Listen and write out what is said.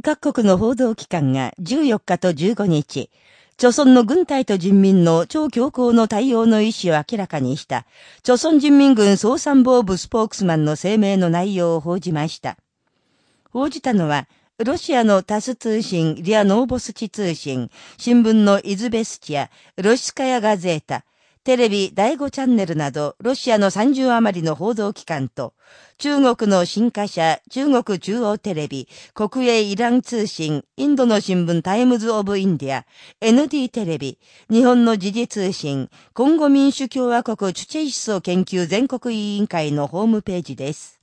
各国の報道機関が14日と15日、朝鮮の軍隊と人民の超強硬の対応の意思を明らかにした、朝鮮人民軍総参謀部スポークスマンの声明の内容を報じました。報じたのは、ロシアのタス通信、リア・ノーボスチ通信、新聞のイズベスチア、ロシスカヤガゼータ、テレビ第5チャンネルなど、ロシアの30余りの報道機関と、中国の新華社、中国中央テレビ、国営イラン通信、インドの新聞タイムズ・オブ・インディア、ND テレビ、日本の時事通信、コンゴ民主共和国チュチェ思想研究全国委員会のホームページです。